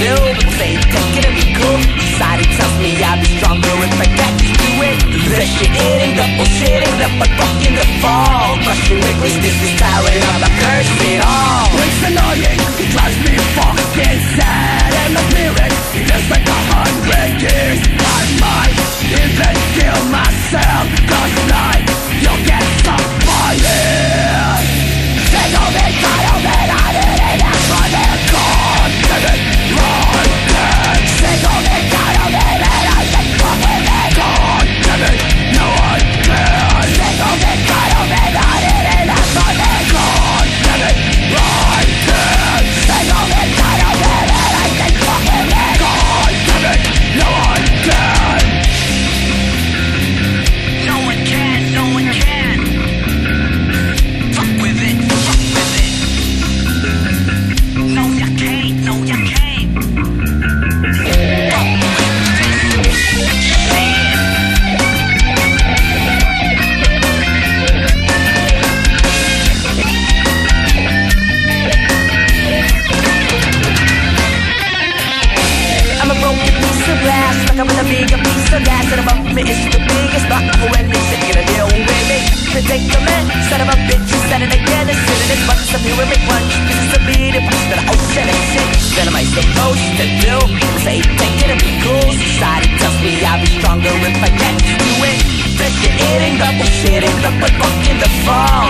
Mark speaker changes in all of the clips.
Speaker 1: do. People say it and be cool. Society tells me I'll be stronger if I get to it. That shit ain't the bullshit, ain't the but fucking the fall. Crushing reckless, this is tiring. I'm not cursed at all.
Speaker 2: It's annoying, and
Speaker 1: me is the biggest rock when they say you're deal with me. Predicament, son of a bitch, you said it again, and sitting in front of me with make crunch. This is a beat, it puts that I owe shit and shit. Then am I supposed to do? Say take it and be cool. Society tells me I'll be stronger if I get to do it. That shit eating, double shitting, the but fucking the fall.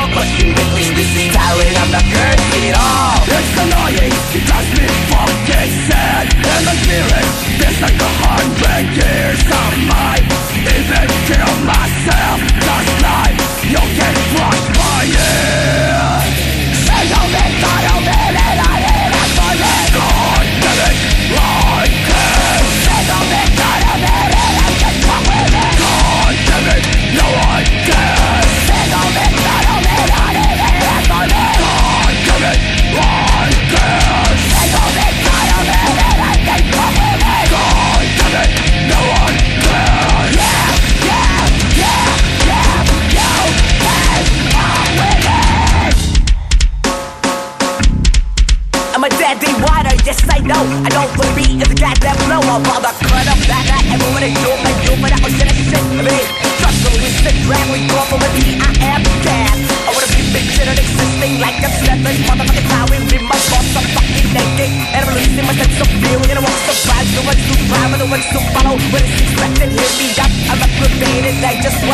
Speaker 1: Yes I know. I know the beat is a goddamn flow all the cut up that I everyone is doing my doing but I was in a shit I mean, trust me, we sit drag, we go from a D-I-M cast I wanna be bitchin' and existing like a seven Motherfucking towering, be my boss, I'm fucking naked. And I'm losing my sense of feeling. And I want surprise, no one's too drive but no one's to follow. When it's expected, hear me up, I'm prepared. I just wanna